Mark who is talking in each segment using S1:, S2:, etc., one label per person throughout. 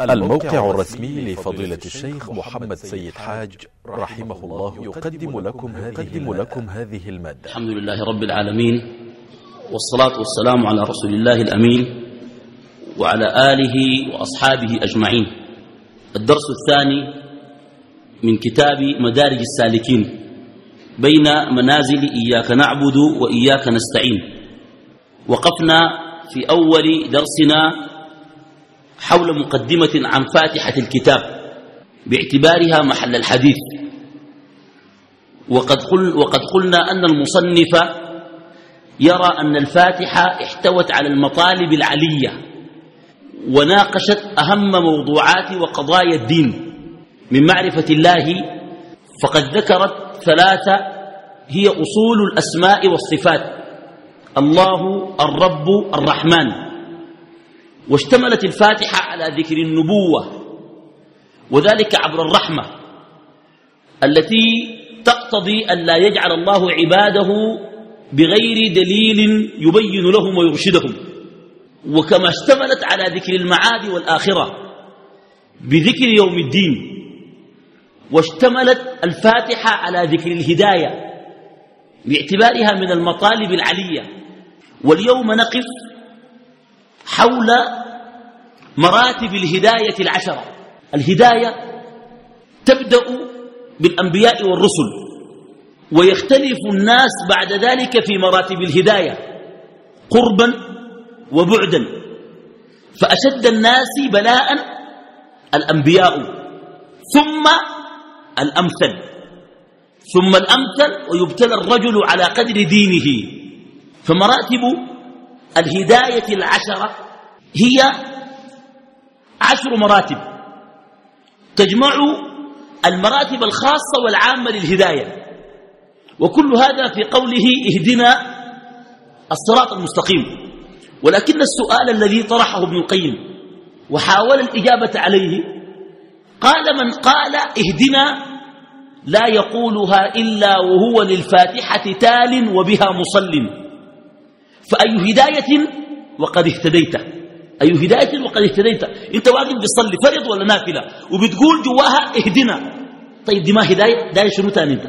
S1: الموقع الرسمي لفضيلة الشيخ محمد سيد حاج رحمه الله يقدم لكم هذه, لكم هذه المادة.
S2: الحمد لله رب العالمين والصلاة والسلام على رسول الله الأمين وعلى آله وأصحابه أجمعين. الدرس الثاني من كتاب مدارج السالكين بين منازل إياك نعبد وإياك نستعين. وقفنا في أول درسنا حول مقدمة عن فاتحة الكتاب باعتبارها محل الحديث. وقد, قل وقد قلنا أن المصنف يرى أن الفاتحة احتوت على المطالب العلية وناقشت أهم موضوعات وقضايا الدين من معرفة الله. فقد ذكرت ثلاثة هي أصول الأسماء والصفات. الله الرب الرحمن. واشتملت الفاتحة على ذكر النبوة وذلك عبر الرحمة التي تقتضي أن لا يجعل الله عباده بغير دليل يبين لهم ويرشدهم. وكما اشتملت على ذكر المعاد والآخرة بذكر يوم الدين واشتملت الفاتحة على ذكر الهداية باعتبارها من المطالب العلية. واليوم نقف حول مراتب الهداية العشرة. الهداية تبدأ بالأنبياء والرسل ويختلف الناس بعد ذلك في مراتب الهداية قربا وبعدا. فأشد الناس بلاء الأنبياء ثم الأمثل. ثم الأمثل ويبتلى الرجل على قدر دينه. فمراتب الهداية العشرة هي عشر مراتب. تجمع المراتب الخاصة والعامة للهداية. وكل هذا في قوله اهدنا الصراط المستقيم. ولكن السؤال الذي طرحه ابن القيم وحاول الإجابة عليه قال من قال اهدنا لا يقولها إلا وهو للفاتحة تال وبها مصل. فأي هداية وقد اهتديت. أي هداية وقد اهتديت. أنت واقف بتصلي فرض ولا نافلة؟ وبتقول جواها اهدنا. طيب دي ما هداية؟ هداية شنو تاني أنت؟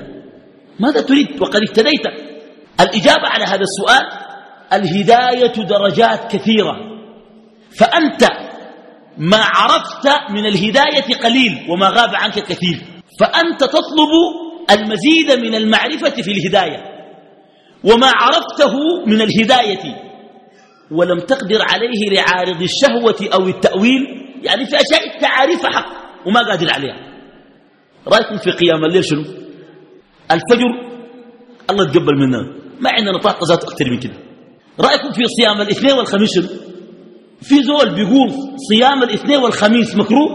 S2: ماذا تريد؟ وقد اهتديت. الإجابة على هذا السؤال الهداية درجات كثيرة. فأنت ما عرفت من الهداية قليل وما غاب عنك كثير. فأنت تطلب المزيد من المعرفة في الهداية. وما عرفته من الهداية. ولم تقدر عليه لعارض الشهوة أو التأويل. يعني في أشياء تعارف حق وما قادر عليها. رأيكم في قيام الليل شنو؟ الفجر. الله تقبل منا. ما عندنا طاقة ذات أكثر من كده. رأيكم في صيام الاثنين والخميس شنو؟ في زول بيقول صيام الاثنين والخميس مكروه؟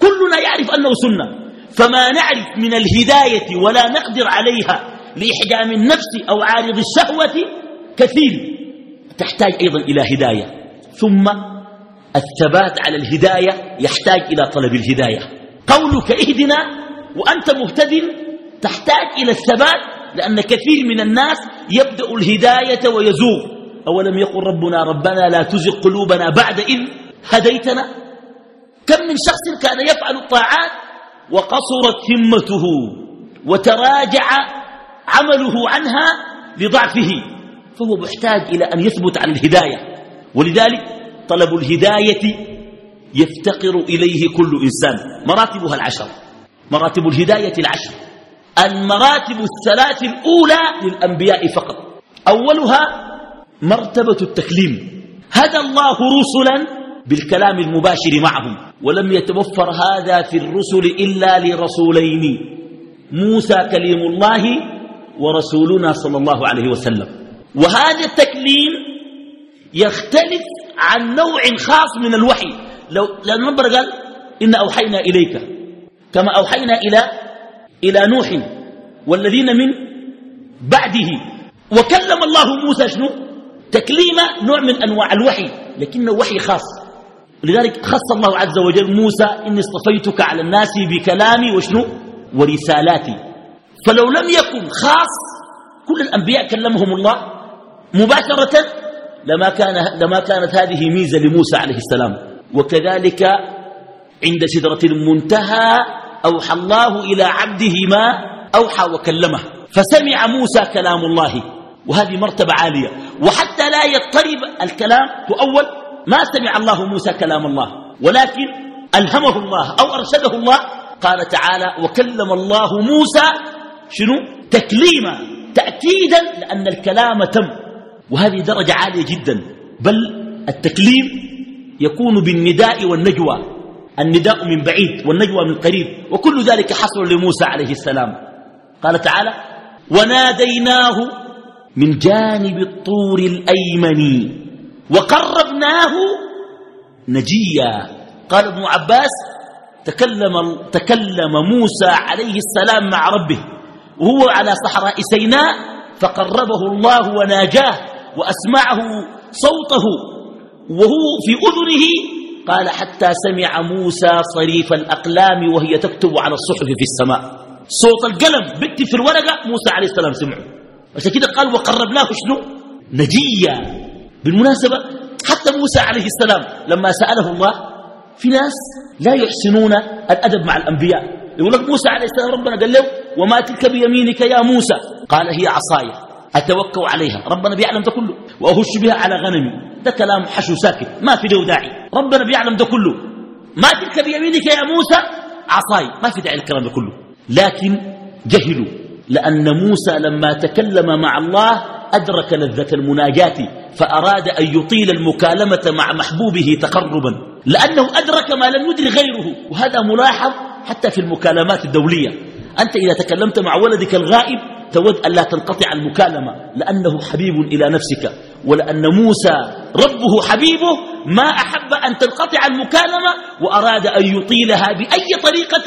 S2: كلنا يعرف أنه سنة. فما نعرف من الهداية ولا نقدر عليها لإحجام النفس أو عارض الشهوة كثير. تحتاج أيضا إلى هداية. ثم الثبات على الهداية يحتاج إلى طلب الهداية. قولك اهدنا وأنت مهتد. تحتاج إلى الثبات لأن كثير من الناس يبدأ الهداية ويزوغ أولم يقل ربنا ربنا لا تزغ قلوبنا بعد إذ هديتنا؟ كم من شخص كان يفعل الطاعات وقصرت همته وتراجع عمله عنها لضعفه. فهو محتاج إلى أن يثبت على الهداية. ولذلك طلب الهداية يفتقر إليه كل إنسان. مراتبها العشر. مراتب الهداية العشر. المراتب الثلاث الأولى للأنبياء فقط. أولها مرتبة التكليم. هدى الله رسلا بالكلام المباشر معهم. ولم يتوفر هذا في الرسل إلا لرسولين. موسى كليم الله ورسولنا صلى الله عليه وسلم. وهذا التكليم يختلف عن نوع خاص من الوحي. لو لأن ربنا قال إن أوحينا إليك كما أوحينا إلى إلى نوح والذين من بعده. وكلم الله موسى شنو؟ تكليم نوع من أنواع الوحي لكنه وحي خاص. لذلك خص الله عز وجل موسى إني اصطفيتك على الناس بكلامي وشنو؟ ورسالاتي. فلو لم يكن خاص كل الأنبياء كلمهم الله. مباشرة لما, كان لما كانت هذه ميزة لموسى عليه السلام. وكذلك عند سدرة المنتهى أوحى الله إلى عبده ما أوحى وكلمه. فسمع موسى كلام الله وهذه مرتبة عالية. وحتى لا يضطرب الكلام تؤول ما سمع الله موسى كلام الله ولكن ألهمه الله أو أرشده الله قال تعالى وكلم الله موسى شنو؟ تكليما تأكيدا لأن الكلام تم. وهذه درجة عالية جدا. بل التكليم يكون بالنداء والنجوى. النداء من بعيد والنجوى من قريب. وكل ذلك حصل لموسى عليه السلام. قال تعالى وناديناه من جانب الطور الأيمن وقربناه نجيا. قال ابن عباس تكلم, تكلم موسى عليه السلام مع ربه. وهو على صحراء سيناء فقربه الله وناجاه وأسمعه صوته وهو في أذنه قال حتى سمع موسى صريف الأقلام وهي تكتب على الصحف في السماء. صوت القلم بكتب في الورقة موسى عليه السلام سمعه. عشان كده قال وقربناه شنو؟ نجيا بالمناسبة حتى موسى عليه السلام لما سأله الله في ناس لا يحسنون الأدب مع الأنبياء. يقول لك موسى عليه السلام ربنا قال له وما تلك بيمينك يا موسى. قال هي عصاي أتوكل عليها. ربنا بيعلم ده كله. وأهش بها على غنمي. ده كلام حشو ساكت. ما في له داعي. ربنا بيعلم ده كله. ما تلك بيمينك يا موسى. عصاي. ما في داعي الكلام ده كله. لكن جهلوا. لأن موسى لما تكلم مع الله أدرك لذة المناجاة فأراد أن يطيل المكالمة مع محبوبه تقربا. لأنه أدرك ما لم يدرك غيره. وهذا ملاحظ حتى في المكالمات الدولية. أنت إذا تكلمت مع ولدك الغائب تود أن لا تنقطع المكالمة لأنه حبيب إلى نفسك ولأن موسى ربه حبيبه ما أحب أن تنقطع المكالمة وأراد أن يطيلها بأي طريقة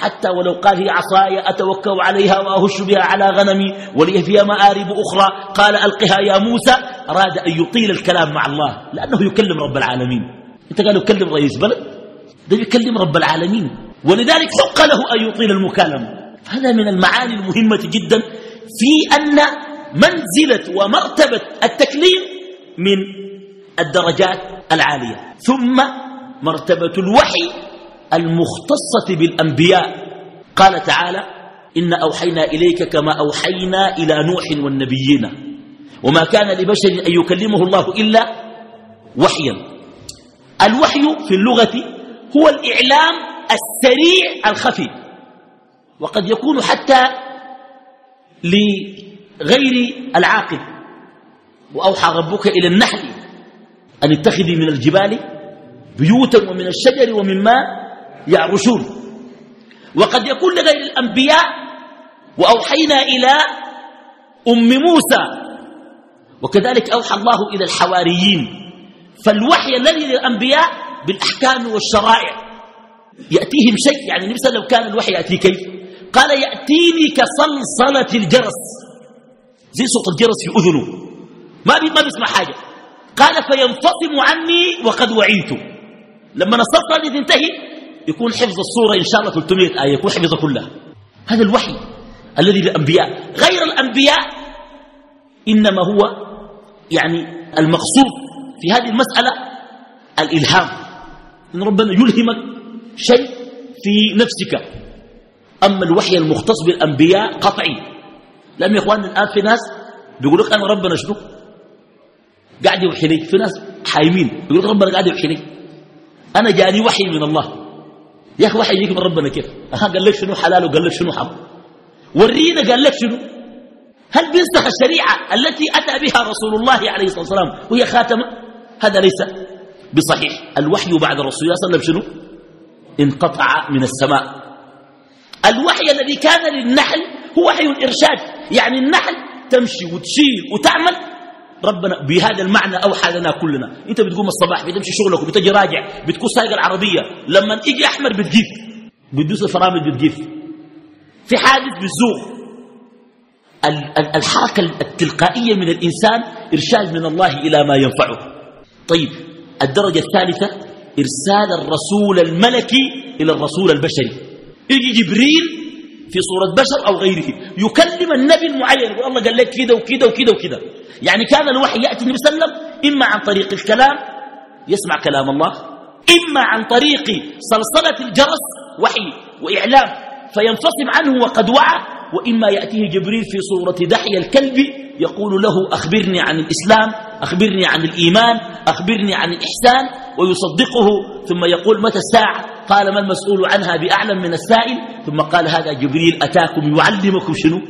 S2: حتى ولو قال هي عصاي أتوكل عليها وأهش بها على غنمي ولي فيها مآرب أخرى قال ألقها يا موسى أراد أن يطيل الكلام مع الله لأنه يكلم رب العالمين. أنت قال يكلم رئيس بلد؟ ده يكلم رب العالمين ولذلك حق له أن يطيل المكالمة. هذا من المعاني المهمة جدا في أن منزلة ومرتبة التكليم من الدرجات العالية. ثم مرتبة الوحي المختصة بالأنبياء. قال تعالى إن أوحينا إليك كما أوحينا إلى نوح والنبيين. وما كان لبشر أن يكلمه الله إلا وحيا. الوحي في اللغة هو الإعلام السريع الخفي. وقد يكون حتى لغير العاقل. وأوحى ربك إلى النحل أن اتخذي من الجبال بيوتا ومن الشجر ومما يعرشون. وقد يكون لغير الأنبياء وأوحينا إلى أم موسى. وكذلك أوحى الله إلى الحواريين. فالوحي الذي للأنبياء بالأحكام والشرائع. يأتيهم شيء يعني نفسه لو كان الوحي يأتي كيف؟ قال يأتيني كصلصلة الجرس. زي صوت الجرس في أذنه. ما ما بيسمع حاجة. قال فينفصم عني وقد وعيت. لما الصلصلة دي تنتهي يكون حفظ الصورة إن شاء الله 300 آية يكون حفظها كلها. هذا الوحي الذي للأنبياء. غير الأنبياء إنما هو يعني المقصود في هذه المسألة الإلهام. إن ربنا يلهمك شيء في نفسك. أما الوحي المختص بالأنبياء قطعي. لأن يا إخواننا الآن في ناس بيقول لك أنا ربنا شنو؟ قاعد يوحي لي في ناس حايمين. بيقول لك ربنا قاعد يوحي لي أنا جاني وحي من الله. يا أخي وحي يجيك من ربنا كيف؟ أها قال لك شنو حلال وقال لك شنو حرام. ورينا قال لك شنو؟ هل بينسخ الشريعة التي أتى بها رسول الله عليه الصلاة والسلام وهي خاتمة هذا ليس بصحيح. الوحي بعد رسول الله صلى الله عليه وسلم شنو؟ انقطع من السماء. الوحي الذي كان للنحل هو وحي الإرشاد. يعني النحل تمشي وتشيل وتعمل. ربنا بهذا المعنى أوحى لنا كلنا. أنت بتقوم الصباح بتمشي شغلك وبتجي راجع بتكون سايق العربية. لما يجي أحمر بتجيف. بتدوس الفرامل بتجيف. في حادث بالزوغ الحركة التلقائية من الإنسان إرشاد من الله إلى ما ينفعه. طيب الدرجة الثالثة إرسال الرسول الملكي إلى الرسول البشري. يجي جبريل في صورة بشر أو غيره. يكلم النبي المعين يقول الله قال لك كده وكده وكده وكده. يعني كان الوحي يأتي النبي صلى الله عليه وسلم إما عن طريق الكلام يسمع كلام الله إما عن طريق صلصلة الجرس وحي وإعلام فينفصم عنه وقد وعى. وإما يأتيه جبريل في صورة دحي الكلب يقول له أخبرني عن الإسلام أخبرني عن الإيمان أخبرني عن الإحسان ويصدقه ثم يقول متى الساعة؟ قال ما المسؤول عنها بأعلم من السائل؟ ثم قال هذا جبريل أتاكم يعلمكم شنو؟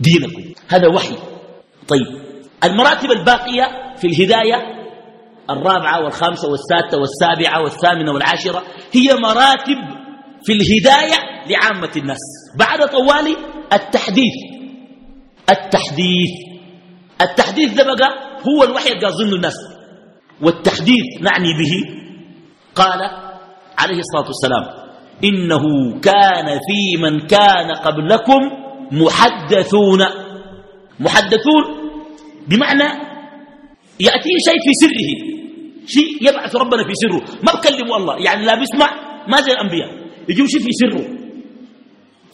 S2: دينكم. هذا وحي. طيب. المراتب الباقية في الهداية الرابعة والخامسة والسادسة والسابعة والثامنة والعاشرة هي مراتب في الهداية لعامة الناس. بعد طوال التحديث. التحديث. التحديث ده بقى هو الوحي اللي يظن الناس. والتحديث نعني به. قال عليه الصلاة والسلام. إنه كان في من كان قبلكم محدثون. محدثون بمعنى يأتيه شيء في سره. شيء يبعث ربنا في سره. ما بكلمه الله. يعني لا بيسمع ما زي الأنبياء. يجيب شيء في سره.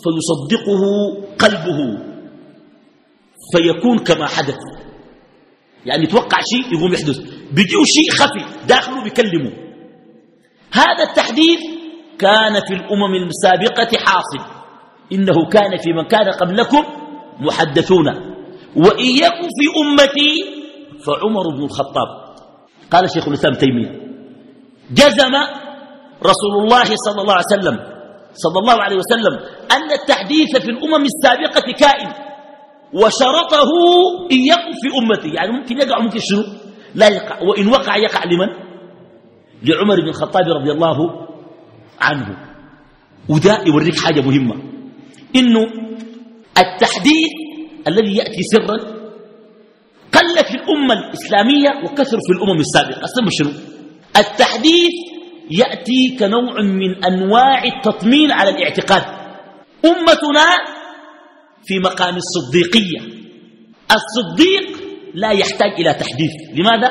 S2: فيصدقه قلبه. فيكون كما حدث. يعني يتوقع شيء يقوم يحدث. بيجيه شيء خفي. داخله بيكلمه. هذا التحديث كان في الأمم السابقة حاصل. إنه كان في من كان قبلكم محدثون. وإن يكن في أمتي فعمر بن الخطاب. قال شيخ الإسلام تيمية جزم رسول الله صلى الله عليه وسلم صلى الله عليه وسلم أن التحديث في الأمم السابقة كائن. وشرطه يكن في أمتي. يعني ممكن يقع ممكن شنو؟ لا يقع. وإن وقع يقع لمن؟ لعمر بن الخطاب رضي الله عنه. وده يوريك حاجة مهمة. إنه التحديث الذي يأتي سرا قل في الأمة الإسلامية وكثر في الأمم السابقة. أصلا شنو؟ التحديث يأتي كنوع من أنواع التطمين على الاعتقاد. أمتنا في مقام الصديقية. الصديق لا يحتاج إلى تحديث. لماذا؟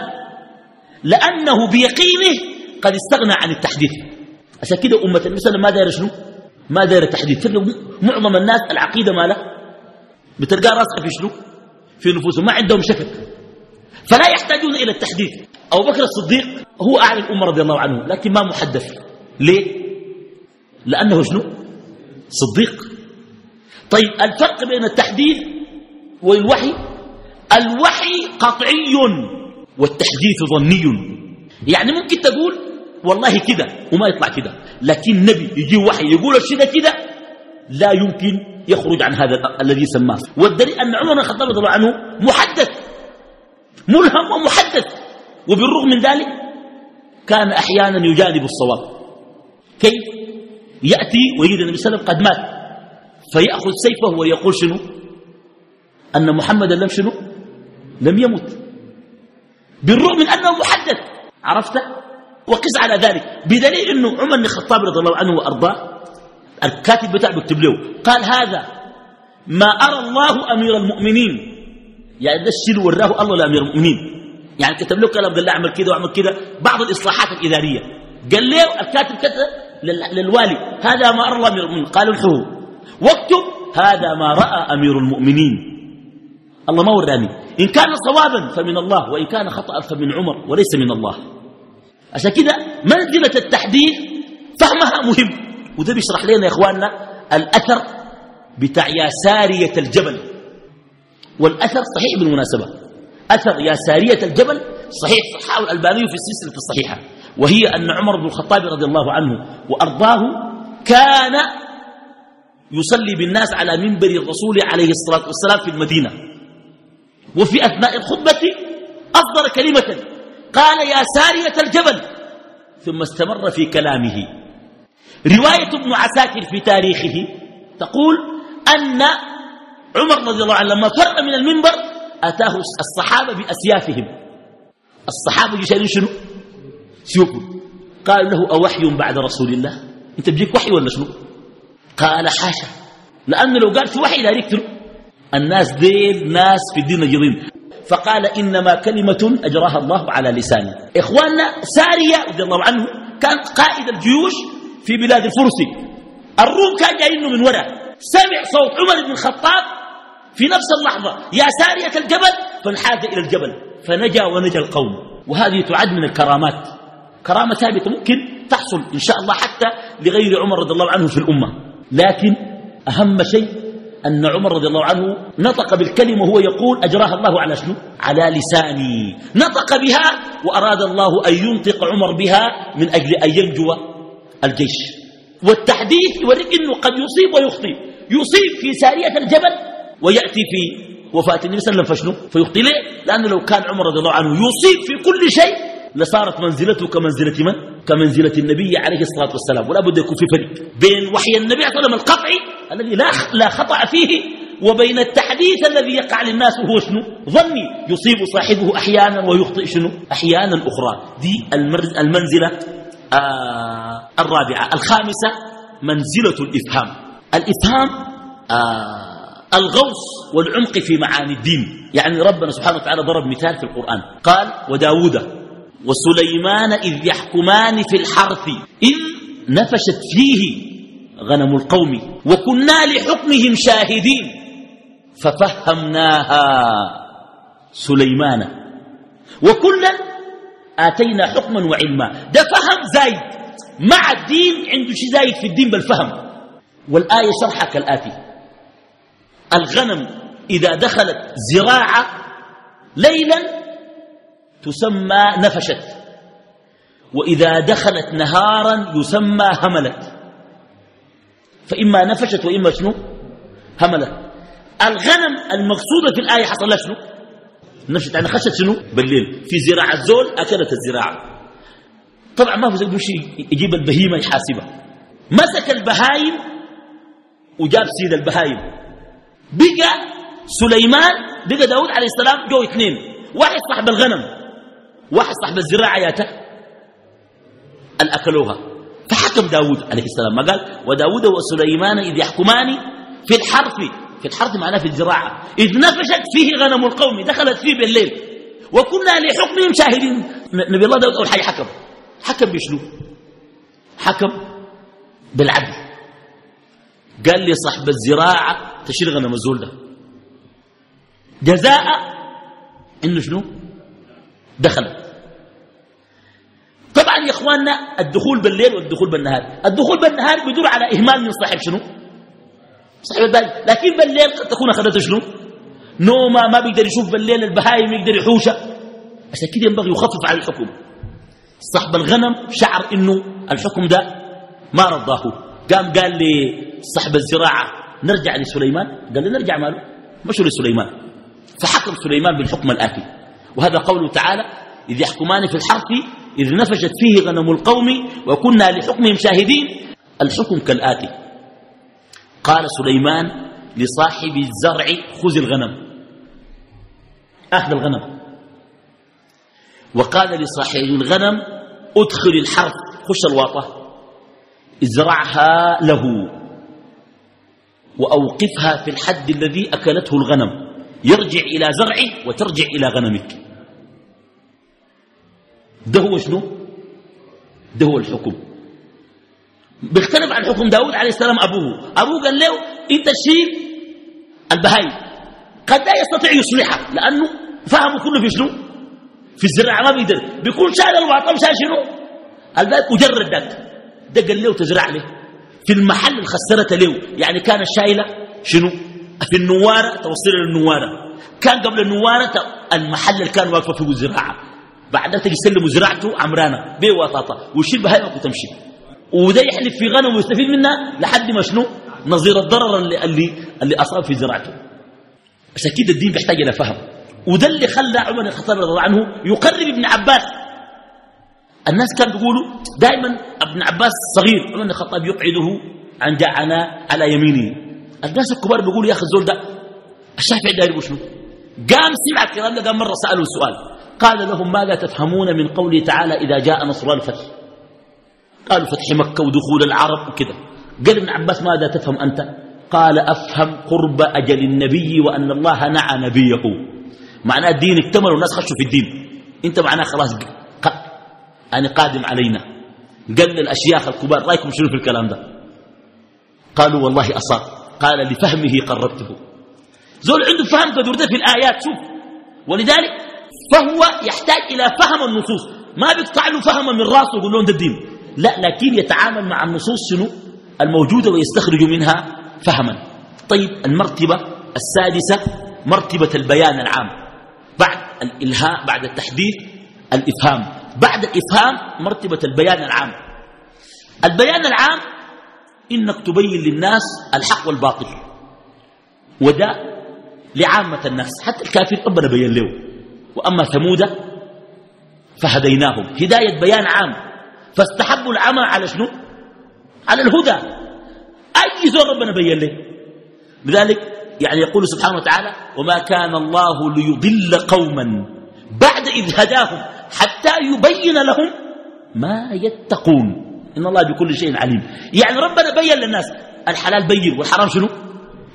S2: لأنه بيقينه قد استغنى عن التحديث. عشان كده أمة المسلمة ما داير شنو؟ ما داير التحديث معظم الناس العقيدة ما له بتلقى راسها في شنو؟ في نفوسهم. ما عندهم شكل. فلا يحتاجون إلى التحديث. أبو بكر الصديق هو أعلى الأمة رضي الله عنه لكن ما محدث. ليه؟ لأنه شنو؟ صديق. طيب الفرق بين التحديث والوحي؟ الوحي قطعي والتحديث ظني. يعني ممكن تقول والله كده وما يطلع كده. لكن نبي يجي وحي يقول الشيء ده كده لا يمكن يخرج عن هذا الذي سماه. والدليل أن عمر بن الخطاب رضي الله عنه محدث ملهم ومحدث. وبالرغم من ذلك كان أحيانا يجانب الصواب. كيف؟ يأتي ويجد النبي صلى الله عليه وسلم قد مات فيأخذ سيفه ويقول شنو؟ أن محمدا لم شنو؟ لم يمت. بالرغم من أنه محدث. عرفت؟ وقس على ذلك. بدليل أنه عمر بن الخطاب رضي الله عنه وأرضاه الكاتب بتاعه بيكتب له قال هذا ما أرى الله أمير المؤمنين. يعني ده الشيء وراه الله لأمير المؤمنين. يعني كتب له كلام قال له اعمل كده واعمل كده. بعض الإصلاحات الإدارية. قال له الكاتب كتب للوالي هذا ما أرى الله أمير المؤمنين. قالوا الحوه واكتب هذا ما رأى أمير المؤمنين. الله ما وراني. إن كان صوابا فمن الله وإن كان خطأ فمن عمر وليس من الله. عشان كده منزلة التحديث فهمها مهم. وده بيشرح لنا يا إخواننا الأثر بتاع يا سارية الجبل. والأثر صحيح بالمناسبة. أثر يا سارية الجبل صحيح صححه الألباني في السلسلة الصحيحة. وهي أن عمر بن الخطاب رضي الله عنه وأرضاه كان يصلي بالناس على منبر الرسول عليه الصلاة والسلام في المدينة. وفي أثناء الخطبة أفضل كلمة قال يا سارية الجبل. ثم استمر في كلامه. رواية ابن عساكر في تاريخه تقول أن عمر رضي الله عنه لما فر من المنبر أتاه الصحابة بأسيافهم. الصحابة يشارين شنو؟ سيوفهم قالوا له أوحي بعد رسول الله؟ أنت بيجيك وحي ولا شنو؟ قال حاشا. لأنه لو قال في وحي لا يقتلوا الناس ديل ناس في الدين الجضيم فقال إنما كلمة أجراها الله على لساني. إخواننا سارية رضي الله عنه كان قائد الجيوش في بلاد الفرس. الروم كان جايينه من وراء. سمع صوت عمر بن الخطاب في نفس اللحظة يا سارية الجبل. فانحاز إلى الجبل فنجا ونجا القوم. وهذه تعد من الكرامات. كرامة ثابتة ممكن تحصل إن شاء الله حتى لغير عمر رضي الله عنه في الأمة. لكن أهم شيء أن عمر رضي الله عنه نطق بالكلمة وهو يقول أجراها الله على شنو؟ على لساني. نطق بها وأراد الله أن ينطق عمر بها من أجل أن ينجو الجيش. والتحديث يوريك أنه قد يصيب ويخطئ. يصيب في سارية الجبل ويأتي في وفاة النبي صلى الله عليه وسلم فشنو؟ فيخطئ ليه؟ لأنه لو كان عمر رضي الله عنه يصيب في كل شيء لصارت منزلته كمنزلة من؟ كمنزلة النبي عليه الصلاة والسلام. ولا بد يكون في فرق بين وحي النبي عليه وسلم القطعي الذي لا خطأ فيه وبين التحديث الذي يقع للناس وهو شنو؟ ظني يصيب صاحبه أحيانا ويخطئ شنو؟ أحيانا أخرى. دي المنزلة آه الرابعة. الخامسة منزلة الإفهام. الإفهام آه الغوص والعمق في معاني الدين. يعني ربنا سبحانه وتعالى ضرب مثال في القرآن. قال وداود وسليمان إذ يحكمان في الحرث. إذ نفشت فيه غنم القوم وكنا لحكمهم شاهدين. ففهمناها سليمان. وكلا آتينا حكما وعلما. ده فهم زايد. مع الدين عنده شيء زايد في الدين بالفهم. والآية شرحها كالآتي. الغنم إذا دخلت زراعة ليلا تسمى نفشت. وإذا دخلت نهارا يسمى هملت. فإما نفشت وإما شنو؟ هملت. الغنم المقصودة في الآية حصل لها شنو؟ نفشت. يعني خشت شنو؟ بالليل. في زراعة الزول أكلت الزراعة. طبعا ما في زول يمشي يجيب البهيمة يحاسبها. مسك البهايم وجاب سيد البهايم. بقى سليمان بقى داود عليه السلام جو اثنين. واحد صاحب الغنم. واحد صاحب الزراعة ياته الأكلوها فحكم داود عليه السلام. ما قال؟ وداود وسليمان إذ يحكمان في الحرث. في الحرث معناه في الزراعة. إذ نفشت فيه غنم القوم دخلت فيه بالليل. وكنا لحكمهم شاهدين. نبي الله داود أول حاجة حكم. حكم بشنو؟ حكم بالعدل. قال لي صاحب الزراعة تشيل غنم الزول ده. جزاء إنه شنو؟ دخلت يا إخواننا الدخول بالليل والدخول بالنهار. الدخول بالنهار بيدور على إهمال من صاحب شنو؟ صاحب البال. لكن بالليل قد تكون اخذته شنو؟ نومه ما بيقدر يشوف بالليل البهايم يقدر يحوشها عشان كده ينبغي يخفف على الحكم. صاحب الغنم شعر إنه الحكم ده ما رضاه. قام قال لي صاحب الزراعة نرجع لسليمان. قال لي نرجع ماله؟ مشوا لسليمان؟ فحكم سليمان بالحكم الآتي. وهذا قوله تعالى إذ يحكمان في الحرث إذ نفشت فيه غنم القوم وكنا لحكمهم شاهدين. الحكم كالآتي. قال سليمان لصاحب الزرع خذ الغنم. أخذ الغنم. وقال لصاحب الغنم أدخل الحرث خش الواطة. ازرعها له. وأوقفها في الحد الذي أكلته الغنم. يرجع إلى زرعه وترجع إلى غنمك. ده هو شنو؟ ده هو الحكم. بيختلف عن حكم داود عليه السلام أبوه. أبوه قال له أنت شيل البهاي قد لا يستطيع يصلحها لأنه فهمه كله في شنو؟ في الزراعة ما بيقدر. بيكون شايل الواطة شايل شنو؟ الباب مجرد ذاك ده قال له تزرع له في المحل الخسرة له. يعني كان الشايلة شنو؟ في النوارة توصل للنوارة كان قبل النوارة المحل اللي كان واقفة فيه الزراعة. بعد تجي يسلموا زراعته عمرانة. بيه وطاطا. ويشيل بهايمك وتمشي وده يحلف في غنم ويستفيد منها لحد ما شنو؟ نظير الضرر اللي, اللي, اللي أصاب في زراعته. عشان كده الدين بيحتاج إلى فهم. وده اللي خلى عمر الخطاب رضي الله عنه يقرب ابن عباس. الناس كانوا بيقولوا دائما ابن عباس صغير. عمر الخطاب يقعده عن جعنا على يمينه. الناس الكبار بيقولوا يا أخي الزول ده الشافعي داير شنو قام سمع الكلام ده قام مرة سأله السؤال قال لهم ماذا تفهمون من قوله تعالى إذا جاء نصر الفتح. قالوا فتح مكة ودخول العرب وكذا. قال ابن عباس ماذا تفهم أنت؟ قال أفهم قرب أجل النبي وأن الله نعى نبيه. معناه الدين اكتمل والناس خشوا في الدين. أنت معناه خلاص أنا قادم علينا. قال للأشياخ الكبار رأيكم شنو في الكلام ده؟ قالوا والله أصاب. قال لفهمه قربته. زول عنده فهم قدر في الآيات شوف. ولذلك فهو يحتاج إلى فهم النصوص. ما بيقطع له فهمه من راسه ويقول لهم ده الدين. لا لكن يتعامل مع النصوص شنو؟ الموجودة ويستخرج منها فهما. طيب المرتبة السادسة مرتبة البيان العام. بعد الإلهاء بعد التحديث الإفهام. بعد الإفهام مرتبة البيان العام. البيان العام إنك تبين للناس الحق والباطل. وده لعامة الناس حتى الكافر ربنا بين له. وأما ثمود فهديناهم. هداية بيان عام. فاستحبوا العمى على شنو؟ على الهدى. أي زور ربنا بين له؟ لذلك يعني يقول سبحانه وتعالى وما كان الله ليضل قوما بعد إذ هداهم حتى يبين لهم ما يتقون. إن الله بكل شيء عليم. يعني ربنا بين للناس. الحلال بين والحرام شنو؟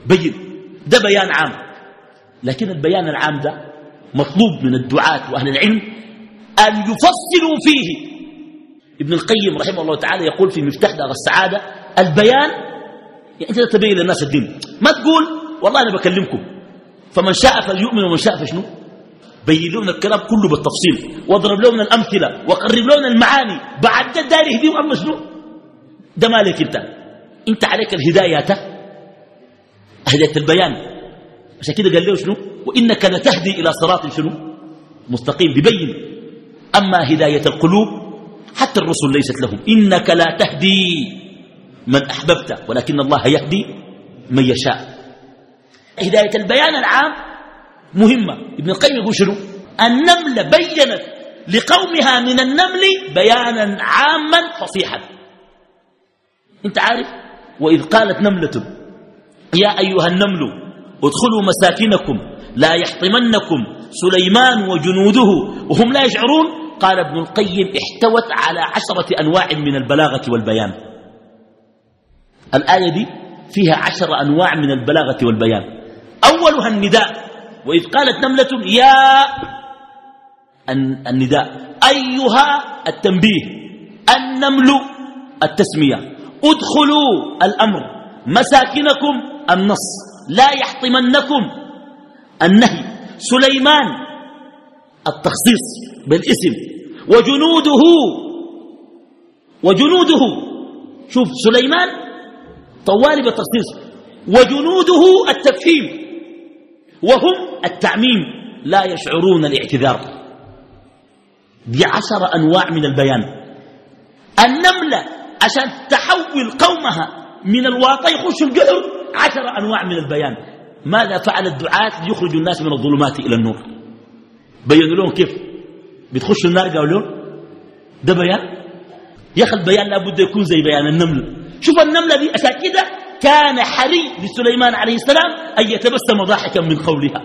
S2: بين. ده بيان عام. لكن البيان العام ده مطلوب من الدعاة وأهل العلم أن يفصلوا فيه. ابن القيم رحمه الله تعالى يقول في مفتاح دار السعادة البيان يعني أنت تبين للناس الدين. ما تقول والله أنا بكلمكم فمن شاء فليؤمن ومن شاء فشنو؟ بين لنا الكلام كله بالتفصيل واضرب لنا الأمثلة وقرب لنا المعاني بعد ده داري يهديهم أما شنو؟ ده مالك أنت. أنت عليك الهداية هداية البيان. عشان كده قال له شنو؟ وإنك لتهدي إلى صراط شنو؟ مستقيم ببين. أما هداية القلوب حتى الرسل ليست لهم. إنك لا تهدي من أحببت ولكن الله يهدي من يشاء. هداية البيان العام مهمة. ابن القيم يقول شنو؟ النملة بينت لقومها من النمل بيانا عاما فصيحا. أنت عارف؟ وإذ قالت نملة يا أيها النمل ادخلوا مساكنكم لا يحطمنكم سليمان وجنوده وهم لا يشعرون؟ قال ابن القيم احتوت على عشرة أنواع من البلاغة والبيان. الآية دي فيها عشر أنواع من البلاغة والبيان. أولها النداء وإذ قالت نملة يا النداء أيها التنبيه النمل التسمية. ادخلوا الأمر مساكنكم النص لا يحطمنكم النهي. سليمان التخصيص بالاسم. وجنوده وجنوده. شوف سليمان طوالي بالتخصيص. وجنوده التفهيم. وهم التعميم. لا يشعرون الاعتذار. دي عشر أنواع من البيان. النملة عشان تحول قومها من الواطة يخشوا القدر عشر أنواع من البيان. ماذا فعل الدعاة ليخرجوا الناس من الظلمات إلى النور؟ بينوا لهم كيف؟ بتخشوا النار قالوا لهم؟ ده بيان؟ يا أخي البيان لابد يكون زي بيان النملة شوف النملة دي كده كان حري لسليمان عليه السلام أن يتبسم ضاحكا من قولها.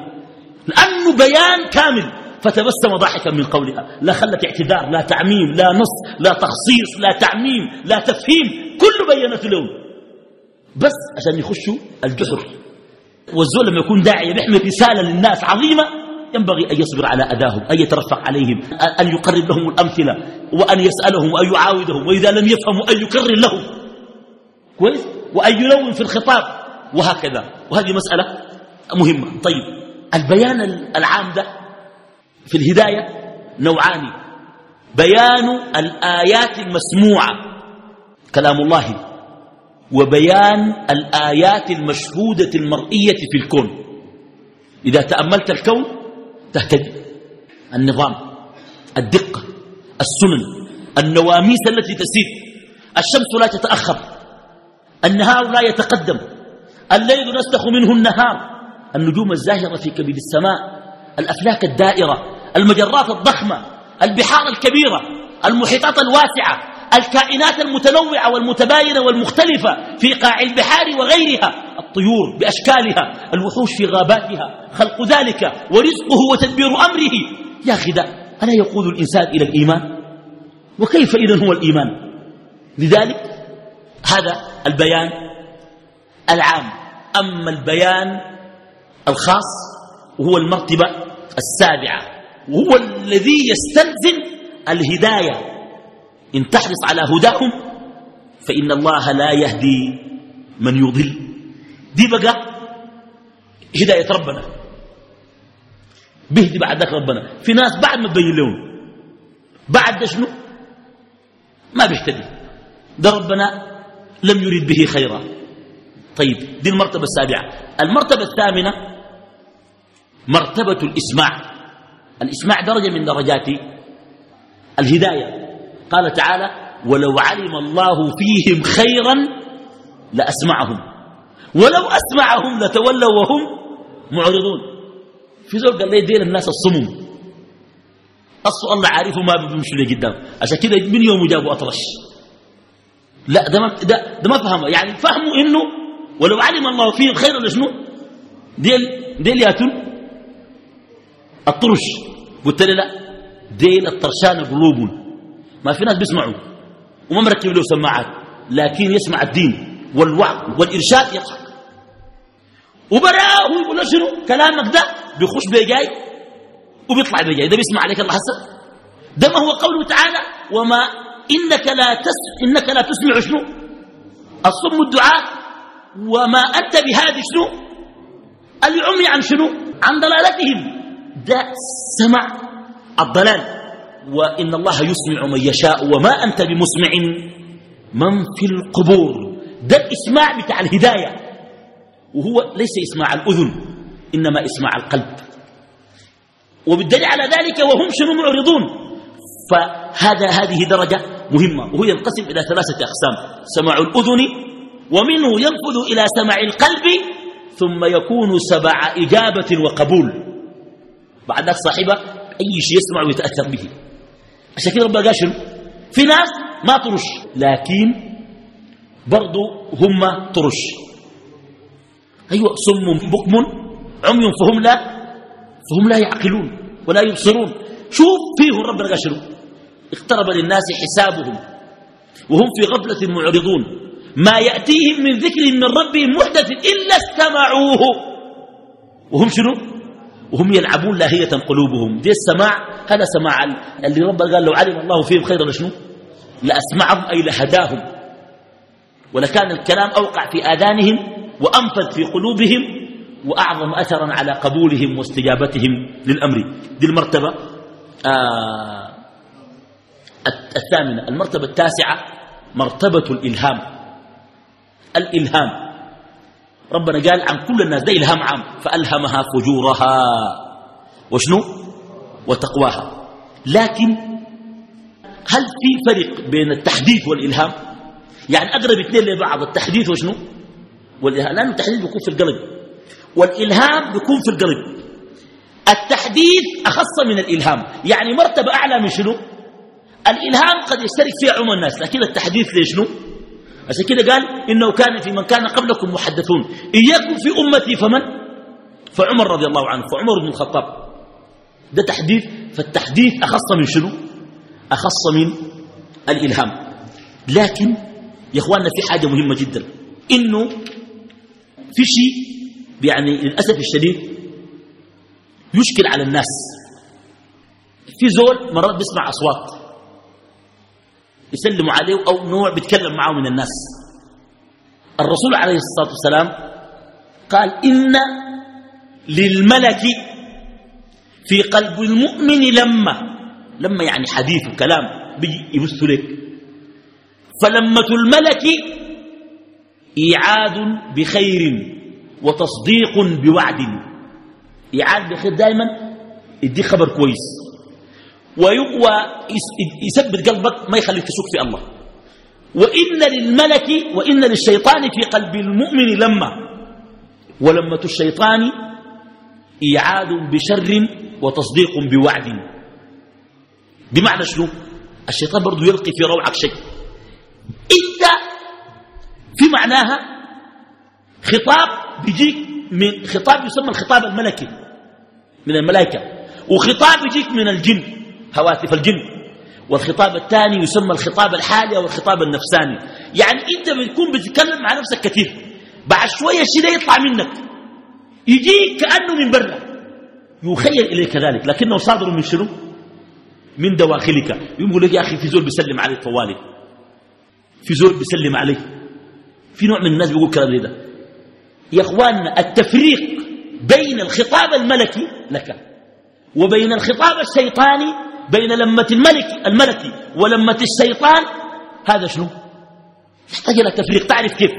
S2: لأنه بيان كامل فتبسم ضاحكا من قولها. لا خلت اعتذار لا تعميم لا نص لا تخصيص لا تعميم لا تفهيم. كله بينت لهم بس عشان يخشوا الجحر. والزول لما يكون داعي يحمل رسالة للناس عظيمة ينبغي أن يصبر على أذاهم أن يترفق عليهم أن يقرب لهم الأمثلة وأن يسألهم وأن يعاودهم وإذا لم يفهموا أن يكرر لهم. كويس؟ وأن يلون في الخطاب. وهكذا. وهذه مسألة مهمة. طيب البيان العام ده في الهداية نوعان. بيان الآيات المسموعة. كلام الله. وبيان الآيات المشهودة المرئية في الكون. إذا تأملت الكون تهتدي. النظام الدقة السنن النواميس التي تسير. الشمس لا تتأخر. النهار لا يتقدم. الليل نسلخ منه النهار. النجوم الزاهرة في كبد السماء. الأفلاك الدائرة. المجرات الضخمة. البحار الكبيرة. المحيطات الواسعة. الكائنات المتنوعة والمتباينة والمختلفة في قاع البحار وغيرها الطيور بأشكالها الوحوش في غاباتها خلق ذلك ورزقه وتدبير أمره. يا أخي ألا يقود الإنسان إلى الإيمان؟ وكيف إذن هو الإيمان؟ لذلك هذا البيان العام. أما البيان الخاص وهو المرتبة السابعة وهو الذي يستلزم الهداية إن تحرص على هداهم فإن الله لا يهدي من يضل. دي بقى هداية ربنا. بيهدي بعد ذلك ربنا. في ناس بعد ما تبين لهم بعد ده شنو؟ ما بيهتدي. ده ربنا لم يريد به خيرا. طيب دي المرتبة السابعة. المرتبة الثامنة مرتبة الإسماع. الإسماع درجة من درجات الهداية. قال تعالى ولو علم الله فيهم خيرا لأسمعهم ولو أسمعهم لتولوا وهم معرضون. في زول قال لي دين الناس الصمم. أصل الله عارفه ما بيمشوا لي قدام. عشان كده من يوم جابوا أطرش. لا ده ما, ده, ده ما فهمه. يعني فهموا إنه ولو علم الله فيهم خيرا لشنو؟ ديل ديل يأتون الطرش. قلت لي لا ديل الطرشان قلوب. ما في ناس بيسمعوا وما مركب له سماعات لكن يسمع الدين والوعظ والإرشاد يضحك وبراه يقول له شنو؟ كلامك ده بيخش بيجاي وبيطلع بيجاي. ده بيسمع عليك الله حسن. ده ما هو قوله تعالى وما إنك لا تس إنك لا تسمع شنو؟ الصم الدعاء. وما أنت بهذه شنو؟ العمي عن شنو؟ عن ضلالتهم. ده سمع الضلال. وإن الله يسمع من يشاء وما أنت بمسمع. من في القبور. ده الإسماع بتاع الهداية. وهو ليس إسماع الأذن إنما إسماع القلب. وبالدليل على ذلك وهم شنو معرضون. فهذا هذه درجة مهمة وهو ينقسم إلى ثلاثة أقسام. سماع الأذن ومنه ينفذ إلى سماع القلب ثم يكون سبع إجابة وقبول. بعد ذلك صاحبه أي شيء يسمع ويتأثر به. عشان كده ربنا قال في ناس ما ترش لكن برضو هم ترش. أيوة صم بكم عمي فهم لا فهم لا يعقلون ولا يبصرون. شوف فيهم ربنا قال اقترب للناس حسابهم وهم في غفلة معرضون. ما يأتيهم من ذكر من ربهم محدث إلا استمعوه. وهم شنو؟ وهم يلعبون لاهية قلوبهم. دي السماع هذا سماع اللي ربنا قال لو علم الله فيهم خيرا لشنو؟ لأسمعهم أي لهداهم. ولكان الكلام أوقع في آذانهم وأنفذ في قلوبهم وأعظم أثرا على قبولهم واستجابتهم للأمر. دي المرتبة آه الثامنة. المرتبة التاسعة مرتبة الإلهام. الإلهام. ربنا قال عن كل الناس ده إلهام عام. فألهمها فجورها. وشنو؟ وتقواها. لكن هل في فرق بين التحديث والإلهام؟ يعني أقرب اثنين لبعض التحديث وشنو؟ والإلهام. لأن التحديث بيكون في القلب. والإلهام بيكون في القلب. التحديث أخص من الإلهام. يعني مرتبة أعلى من شنو؟ الإلهام قد يشترك فيها عموم الناس لكن التحديث ليش شنو؟ عشان كده قال إنه كان في من كان قبلكم محدثون. إياكم في أمتي فمن؟ فعمر رضي الله عنه فعمر بن الخطاب. ده تحديث فالتحديث أخص من شنو؟ أخص من الإلهام. لكن يا إخواننا في حاجة مهمة جدا. إنه في شيء يعني للأسف الشديد يشكل على الناس. في زول مرات بيسمع أصوات. يسلموا عليه أو نوع بيتكلم معه من الناس. الرسول عليه الصلاة والسلام قال إن للملك في قلب المؤمن لما لما يعني حديث وكلام يبث لك. فلمة الملك إيعاد بخير وتصديق بوعد. إيعاد بخير دائما يدي خبر كويس. ويثبت قلبك ما يخليك تشك في الله. وإن للملك وإن للشيطان في قلب المؤمن لما ولمة الشيطان إيعاد بشر وتصديق بوعد. بمعنى شنو؟ الشيطان برضو يلقي في روعك شيء. إنت في معناها خطاب بيجيك من خطاب يسمى الخطاب الملكي من الملائكة. وخطاب يجيك من الجن. هواتف الجن. والخطاب الثاني يسمى الخطاب الحالي أو الخطاب النفساني. يعني أنت بتكون بتتكلم مع نفسك كثير بعد شوية ده يطلع منك. يجيك كأنه من برا. يخيل إليك ذلك لكنه صادر من شنو؟ من دواخلك. يقول لك يا أخي في زول بيسلم عليك طوالي. في زول بيسلم عليك. في نوع من الناس بيقول كلام ده. يا إخواننا التفريق بين الخطاب الملكي لك وبين الخطاب الشيطاني بين لمة الملك الملكي ولمة الشيطان هذا شنو؟ يحتاج إلى تفريق. تعرف كيف؟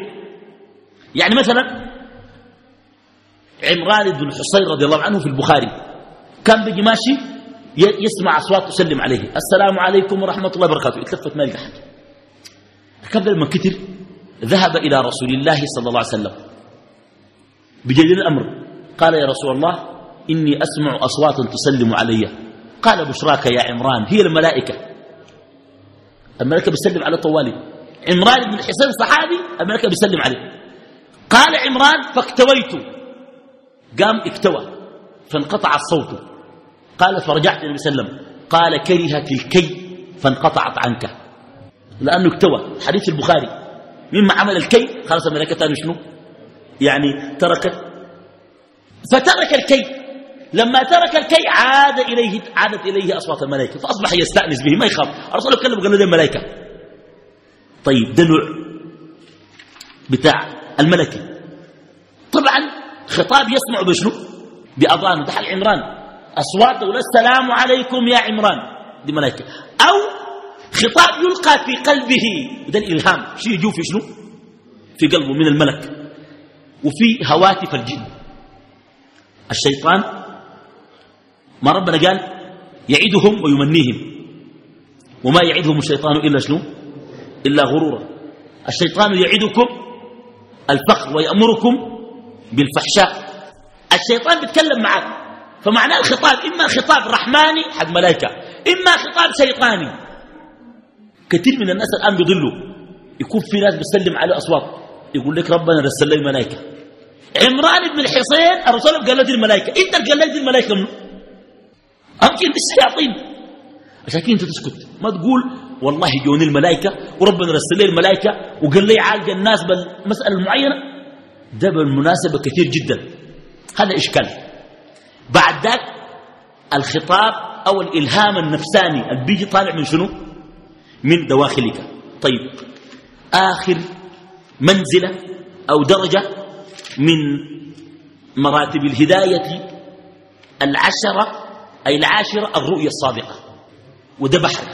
S2: يعني مثلا عمران بن حصين رضي الله عنه في البخاري كان بيجي ماشي يسمع أصوات تسلم عليه. السلام عليكم ورحمة الله وبركاته. يتلفت ما يلقى حاجة. قبل ما كتر ذهب إلى رسول الله صلى الله عليه وسلم. بجليل الأمر. قال يا رسول الله إني أسمع أصواتا تسلم علي. قال بشراك يا عمران هي الملائكة. الملائكة بيسلم على طوالي. عمران بن الحصين صحابي الملائكة بيسلم عليه. قال عمران فاكتويت. قام اكتوى فانقطع الصوت قال فرجعت النبي صلى الله عليه وسلم. قال كرهت الكي فانقطعت عنك. لأنه اكتوى. حديث البخاري. مما عمل الكي خلاص الملائكة شنو؟ يعني تركت. فترك الكي. لما ترك الكي عاد إليه عادت إليه أصوات الملائكة فأصبح يستأنس به ما يخاف. الرسول كلمه قال له الملائكة طيب ده نوع بتاع الملكي طبعا خطاب يسمع بشنو؟ بأضان ده عمران. أصوات ولا السلام عليكم يا عمران. دي ملائكة. أو خطاب يلقى في قلبه. ده الإلهام. شيء يجو في شنو؟ في قلبه من الملك. وفي هواتف الجن. الشيطان ما ربنا قال؟ يعدهم ويمنيهم. وما يعدهم الشيطان إلا شنو؟ إلا غرورا. الشيطان يعدكم الفقر ويأمركم بالفحشاء. الشيطان بيتكلم معك فمعنى الخطاب إما خطاب رحماني حق ملائكة إما خطاب شيطاني. كثير من الناس الآن بيضلوا. يكون في ناس بيسلم على أصوات. يقول لك ربنا رسل لي ملائكة. عمران بن الحصين الرسول قال له دي الملائكة إنت قال لك دي الملائكة منه أمكن دي الشياطين عشان كده أنت تسكت. ما تقول والله جوني الملائكة وربنا رسل لي الملائكة وقال لي عالج الناس بالمسألة المعينة. ده بالمناسبة كثير جدا. هذا إشكال. بعد ذاك الخطاب أو الإلهام النفساني اللي بيجي طالع من شنو؟ من دواخلك. طيب. آخر منزلة أو درجة من مراتب الهداية العشرة أي العاشرة الرؤية الصادقة وده بحر.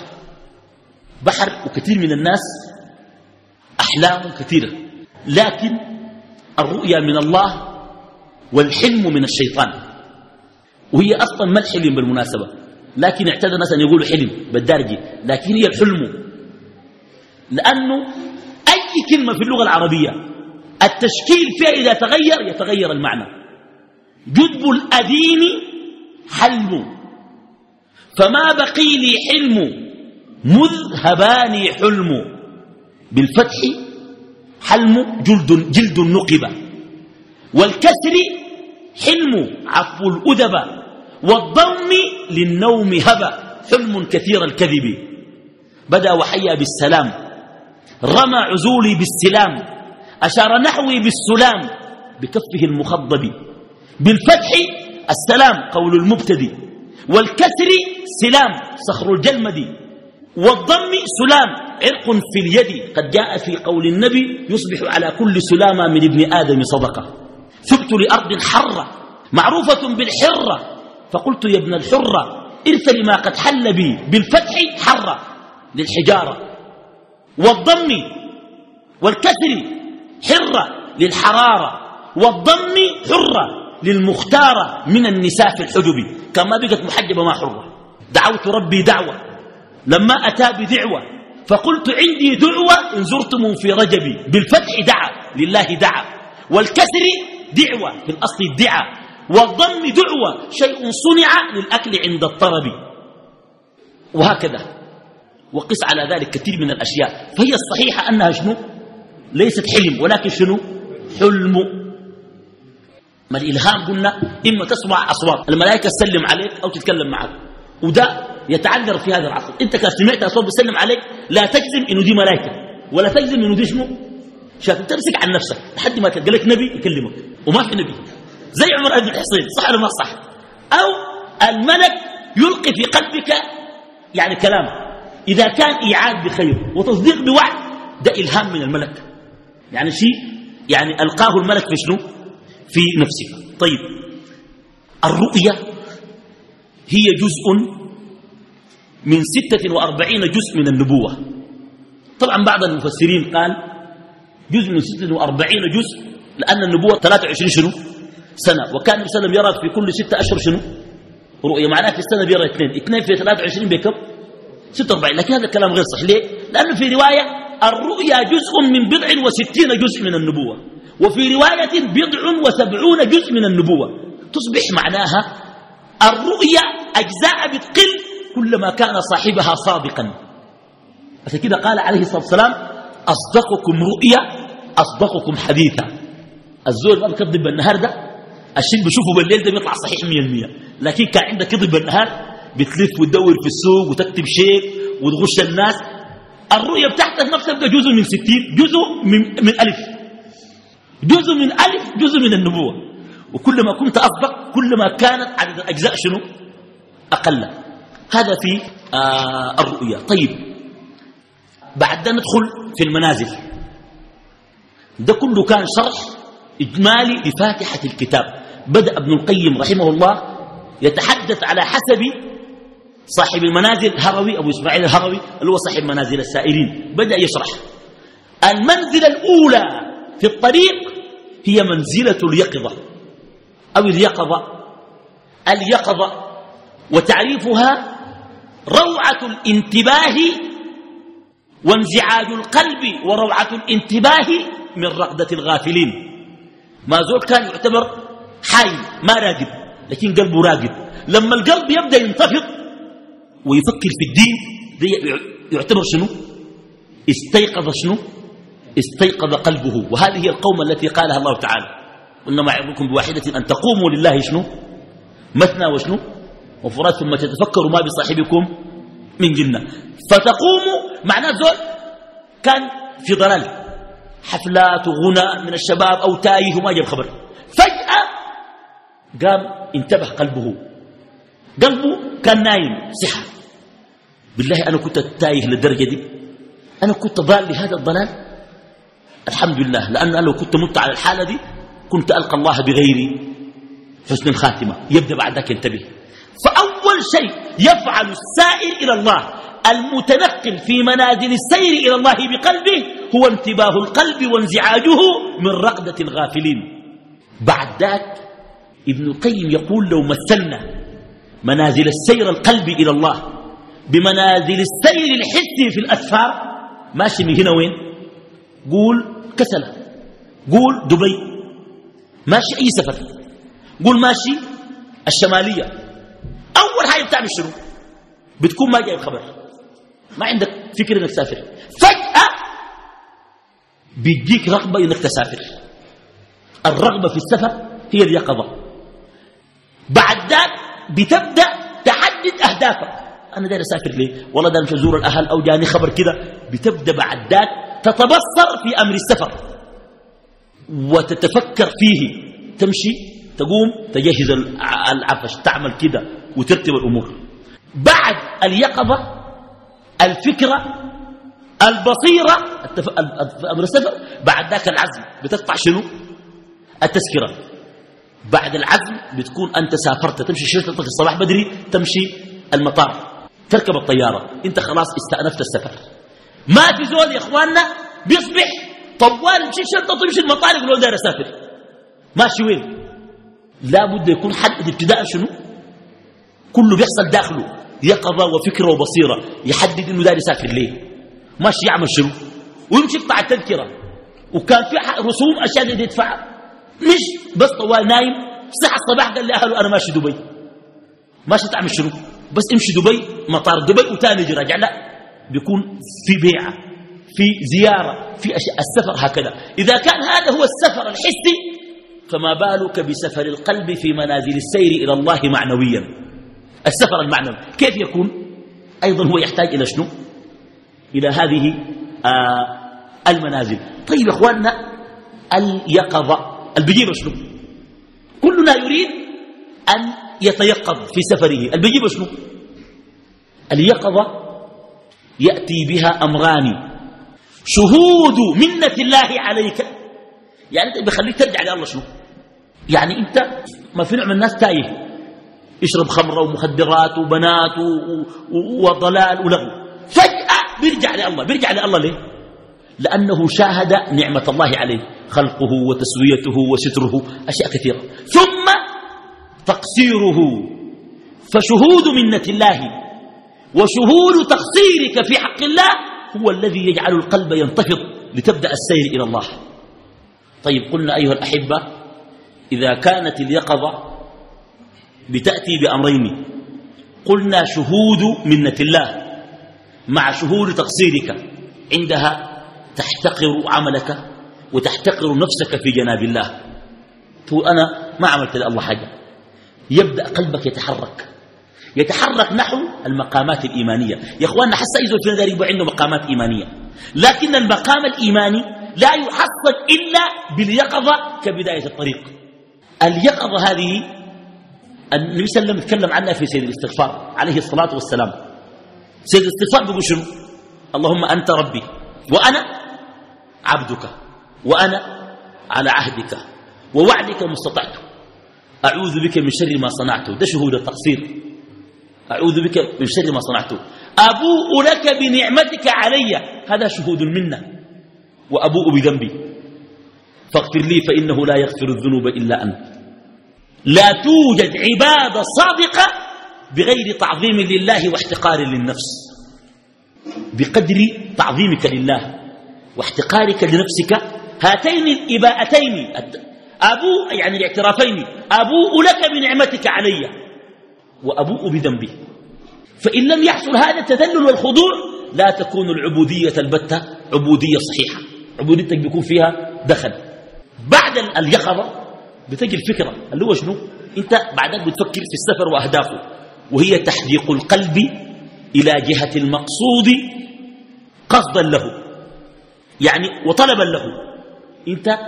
S2: بحر وكثير من الناس أحلام كثيرة لكن الرؤيا من الله والحلم من الشيطان. وهي أصلا ما الحلم بالمناسبة لكن اعتاد الناس أن يقولوا حلم بالدارجي لكن هي الحلم. لأنه أي كلمة في اللغة العربية التشكيل فيها إذا تغير يتغير المعنى. جدب الأدين حلم. فما بقي لي حلم مذ هباني حلم. بالفتح حلم جلد, جلد النقبة والكسر حلم عفو الأدب. والضم للنوم هبا حلم كثير الكذب. بدا وحيا بالسلام. رمى عزولي بالسلام. أشار نحوي بالسلام. بكفه المخضب. بالفتح السلام قول المبتدي والكسر سلام صخر الجلمد والضم سلام عرق في اليد. قد جاء في قول النبي يصبح على كل سلامة من ابن آدم صدقة. ثبت لأرض حرة معروفة بالحرة. فقلت يا ابن الحرة ارث لما قد حل بي بالفتح حرة للحجارة. والضم والكسر حرة للحرارة. والضم حرة للمختارة من النساء في الحجب. كما بقت محجبة ما حرة. دعوت ربي دعوة. لما أتى بدعوة فقلت عندي دعوة إن زرتم في رجبي بالفتح دعا لله دعا. والكسر دعوة في الأصل الدعا والضم دعوة شيء صنع للأكل عند الطرب. وهكذا. وقس على ذلك كثير من الأشياء. فهي الصحيحة أنها شنو؟ ليست حلم. ولكن شنو؟ حلم. ما الإلهام قلنا إما تسمع أصوات. الملائكة تسلم عليك أو تتكلم معك. وده يتعذر في هذا العصر. انت كان سمعت أصوات بتسلم عليك لا تجزم إنه دي ملائكة ولا تجزم إنه دي شنو؟ شايف تمسك عن نفسك لحد ما تلقى لك نبي يكلمك وما في نبي. زي عمر بن الحصين صح ولا ما صح؟ أو الملك يلقي في قلبك يعني كلام. إذا كان إيعاد بخير وتصديق بوعد ده إلهام من الملك. يعني شيء يعني ألقاه الملك في شنو؟ في نفسك. طيب الرؤية هي جزء من ستة وأربعين جزء من النبوة. طبعا بعض المفسرين قال جزء من ستة وأربعين جزء لأن النبوة 23 شنو؟ سنة. وكان النبي صلى الله عليه وسلم يرى في كل ستة أشهر شنو؟ رؤية. معناه في السنة بيرى اثنين. اثنين في 23 بكم؟ 46 لكن هذا الكلام غير صحيح. ليه؟ لأنه في رواية الرؤيا جزء من بضع وستين جزء من النبوة. وفي رواية بضع وسبعون جزء من النبوة. تصبح معناها الرؤيا أجزاء بتقل كلما كان صاحبها صادقا. عشان كده قال عليه الصلاة والسلام أصدقكم رؤيا أصدقكم حديثا. الزول ما بكذب بالنهار ده الشيء بشوفه بالليل ده بيطلع صحيح 100% لكن كان عندك كذب بالنهار بتلف وتدور في السوق وتكتب شيء وتغش الناس. الرؤية بتاعتك ما بتبقى جزء من ستين جزء من, من ألف. جزء من ألف جزء من النبوة. وكل ما كنت أصدق كل ما كانت عدد الأجزاء شنو؟ أقل. هذا في آه الرؤية طيب. بعد ندخل في المنازل. ده كله كان شرح إجمالي لفاتحة الكتاب. بدأ ابن القيم رحمه الله يتحدث على حسب صاحب المنازل هروي أبو إسماعيل الهروي اللي هو صاحب منازل السائرين بدأ يشرح. المنزلة الأولى في الطريق هي منزلة اليقظة. أو اليقظة. اليقظة وتعريفها روعة الانتباه وانزعاج القلب وروعة الانتباه من رقدة الغافلين. ما زول كان يعتبر حي ما راقب لكن قلبه راقب. لما القلب يبدأ ينتفض ويفكر في الدين دي يعتبر شنو؟ استيقظ شنو؟ استيقظ قلبه. وهذه هي القوم التي قالها الله تعالى. إنما يعظكم بواحدة أن تقوموا لله شنو؟ مثنى وشنو؟ وفرات ثم تتفكروا ما بصاحبكم من جنة. فتقوموا معناه زول كان في ضلال حفلات وغنى من الشباب أو تايه وما جاب خبر. فجأة قام انتبه قلبه. قلبه كان نايم صحة بالله أنا كنت تايه للدرجة دي. أنا كنت ضال لهذا الضلال؟ الحمد لله لأن أنا لو كنت مت على الحالة دي كنت ألقى الله بغير حسن الخاتمة. يبدأ بعد ذلك ينتبه. فأول شيء يفعل السائر إلى الله. المتنقل في منازل السير إلى الله بقلبه هو انتباه القلب وانزعاجه من رقدة الغافلين. بعد ذلك ابن القيم يقول لو مثلنا منازل السير القلب إلى الله بمنازل السير الحسي في الأسفار ماشي من هنا وين؟ قول كسلة. قول دبي. ماشي أي سفر. قول ماشي الشمالية. أول حاجة بتعمل شنو؟ بتكون ما جايب خبر. ما عندك فكر إنك تسافر. فجأة بيجيك رغبة إنك تسافر. الرغبة في السفر هي اليقظة بعد ذلك بتبدأ تحدد أهدافك. أنا داير أسافر ليه؟ والله داير أزور الأهل أو جاني خبر كده. بتبدأ بعد ذلك تتبصر في أمر السفر. وتتفكر فيه. تمشي تقوم تجهز العفش تعمل كده وترتب الأمور. بعد اليقظة الفكرة البصيرة أمر السفر بعد ذاك العزم بتقطع شنو؟ التذكرة. بعد العزم بتكون أنت سافرت تمشي شرطتك الصباح بدري؟ تمشي المطار. تركب الطيارة. أنت خلاص استأنفت السفر. ما في زول يا إخواننا بيصبح طوال يمشي شرطته يمشي المطار يقول له داير أسافر. ماشي وين؟ لا بد يكون حد ابتداء شنو؟ كله بيحصل داخله. يقظة وفكرة وبصيرة. يحدد إنه داير يسافر ليه. ماشي يعمل شنو؟ ويمشي يقطع التذكرة. وكان في رسوم أشياء دي يدفعها مش بس طوال نايم. صحى الصباح قال لاهله أنا ماشي دبي. ماشي تعمل شنو؟ بس امشي دبي مطار دبي وتاني يجي راجع. لا بيكون في بيعة. في زيارة في أشياء السفر هكذا. إذا كان هذا هو السفر الحسي فما بالك بسفر القلب في منازل السير إلى الله معنويا؟ السفر المعنوي كيف يكون؟ أيضا هو يحتاج إلى شنو؟ إلى هذه آه المنازل. طيب يا أخواننا اليقظة البيجيب شنو؟ كلنا يريد أن يتيقظ في سفره. البيجيب شنو؟ اليقظة يأتي بها أمران. شهود منة الله عليك. يعني أنت بيخليك ترجع لله شنو يعني أنت ما في نوع من الناس تايه. يشرب خمرة ومخدرات وبنات وضلال ولغو. فجأة بيرجع لله. بيرجع لله ليه؟ لأنه شاهد نعمة الله عليه. خلقه وتسويته وستره. أشياء كثيرة. ثم تقصيره. فشهود منة الله. وشهود تقصيرك في حق الله. هو الذي يجعل القلب ينتفض لتبدأ السير إلى الله. طيب قلنا أيها الأحبة إذا كانت اليقظة بتأتي بأمرين. قلنا شهود منة الله مع شهود تقصيرك. عندها تحتقر عملك وتحتقر نفسك في جناب الله. تقول أنا ما عملت لله حاجة. يبدأ قلبك يتحرك. يتحرك نحو المقامات الإيمانية. يا أخواننا حتى إذا نظر يبقى عنده مقامات إيمانية. لكن المقام الإيماني لا يحصل إلا باليقظة كبداية الطريق. اليقظة هذه النبي صلى الله عليه وسلم يتكلم عنها في سيد الاستغفار عليه الصلاة والسلام. سيد الاستغفار بيقول شنو؟ اللهم أنت ربي وأنا عبدك وأنا على عهدك ووعدك ما استطعت. أعوذ بك من شر ما صنعت. ده شهود التقصير. أعوذ بك من شر ما صنعت أبوء لك بنعمتك علي. هذا شهود منا. وأبوء بذنبي. فاغفر لي فإنه لا يغفر الذنوب إلا أنت. لا توجد عبادة صادقة بغير تعظيم لله واحتقار للنفس. بقدر تعظيمك لله واحتقارك لنفسك. هاتين الإباءتين. أبوء يعني الاعترافين. أبوء لك بنعمتك علي. وأبوء بذنبي فإن لم يحصل هذا التذلل والخضوع لا تكون العبودية البتة عبودية صحيحة. عبوديتك بيكون فيها دخل. بعد اليقظة بتجي الفكرة. اللي هو شنو؟ أنت بعدك بتفكر في السفر وأهدافه. وهي تحديق القلب إلى جهة المقصود قصدا له. يعني وطلبا له. أنت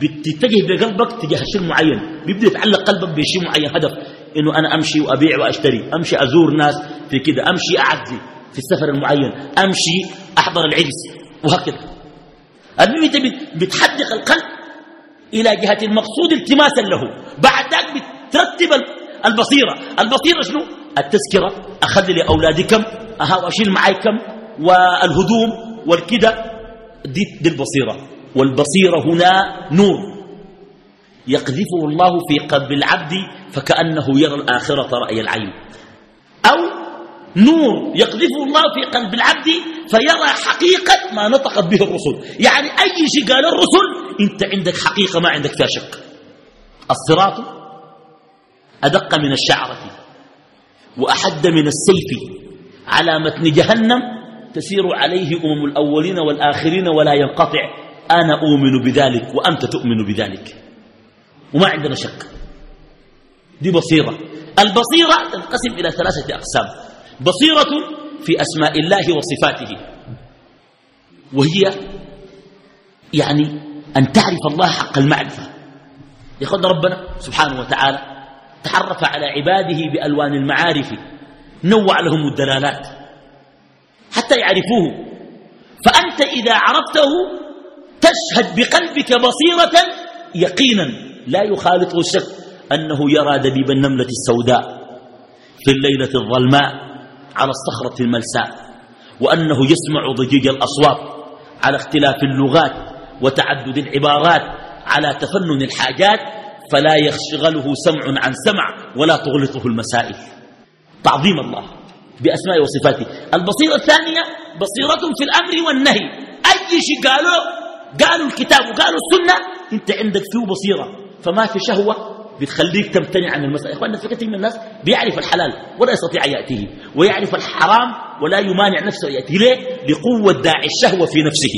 S2: بتتجه بقلبك تجاه شيء معين. بيبدأ يتعلق قلبك بشيء معين هدف. إنه أنا أمشي وأبيع وأشتري. أمشي أزور ناس في كده. أمشي اعزي في السفر المعين. أمشي أحضر العرس وهكذا. المهم انت بتحدق القلب إلى جهة المقصود التماسا له. بعد ذلك بترتب البصيرة. البصيرة شنو؟ التذكرة. أخذ لاولادي كم؟ وأشيل معي كم؟ والهدوم والكده. دي, دي البصيرة. والبصيرة هنا نور. يقذفه الله في قلب العبد فكأنه يرى الآخرة رأي العين. أو نور يقذفه الله في قلب العبد فيرى حقيقة ما نطقت به الرسل. يعني أي شيء قال الرسل أنت عندك حقيقة ما عندك فيها شك. الصراط أدق من الشعرة وأحد من السيف. على متن جهنم تسير عليه أمم الأولين والآخرين ولا ينقطع. أنا أؤمن بذلك وأنت تؤمن بذلك. وما عندنا شك. دي بصيرة. البصيرة تنقسم إلى ثلاثة أقسام. بصيرة في أسماء الله وصفاته. وهي يعني أن تعرف الله حق المعرفة. يخد ربنا سبحانه وتعالى تعرف على عباده بألوان المعارف. نوع لهم الدلالات. حتى يعرفوه. فأنت إذا عرفته تشهد بقلبك بصيرة يقينا. لا يخالطه الشك أنه يرى دبيب النملة السوداء في الليلة الظلماء على الصخرة الملساء وأنه يسمع ضجيج الأصوات على اختلاف اللغات وتعدد العبارات على تفنن الحاجات فلا يشغله سمع عن سمع ولا تغلطه المسائل. تعظيم الله بأسماء وصفاته. البصيرة الثانية بصيرة في الأمر والنهي. أي شيء قالوا؟ قالوا الكتاب وقالوا السنة. أنت عندك فيه بصيرة. فما في شهوة بتخليك تمتنع عن المسألة. إخواننا في كثير من الناس بيعرف الحلال ولا يستطيع أن يأتيه ويعرف الحرام ولا يمانع نفسه يأتيه. ليه؟ لقوة داعي الشهوة في نفسه.